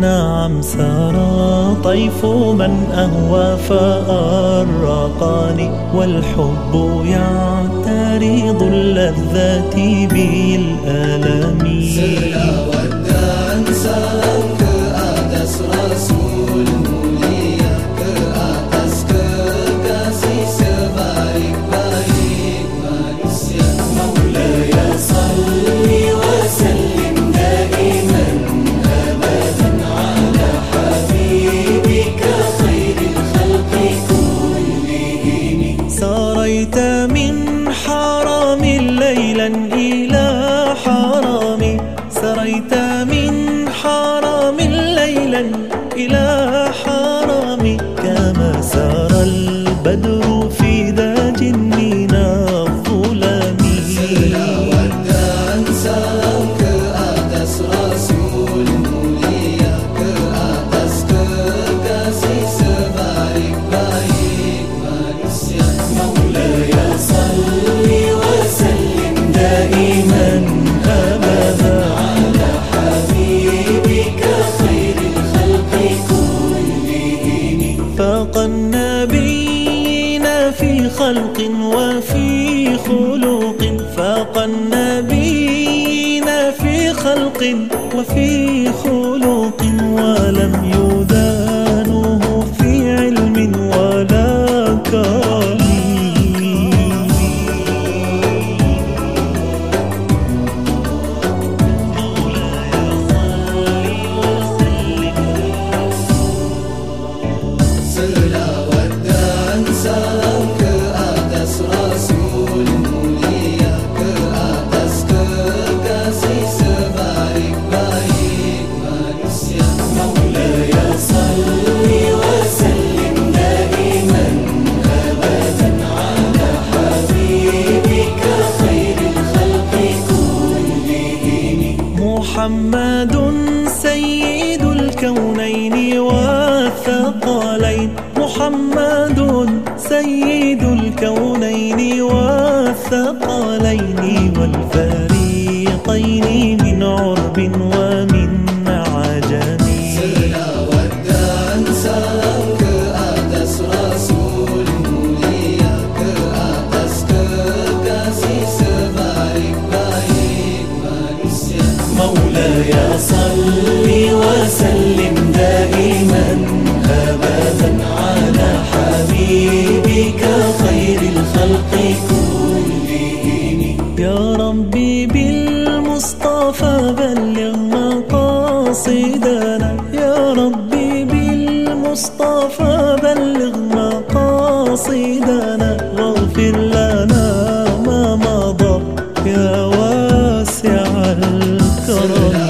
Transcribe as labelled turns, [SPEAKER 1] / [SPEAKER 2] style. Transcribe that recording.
[SPEAKER 1] نعم سرى طيف من أهوى فأرقاني والحب يعترض اللذات بالألم. إلى حرام سريت من حرام ليلا إلى حرام كما سار في خلق وفي خلق فاق النبيين في خلق وفي خلق ولم يدانه محمد سيد الكونين والثقلين. محمد سيد الكونين والثقلين والفريقين. فصلي وسلم دائما أبدا على حبيبك خير الخلق كلهم. يا ربي بالمصطفى بلغنا قاصدنا يا ربي بالمصطفى بلغنا قاصدنا واغفر لنا ما مضى يا واسع الكرم.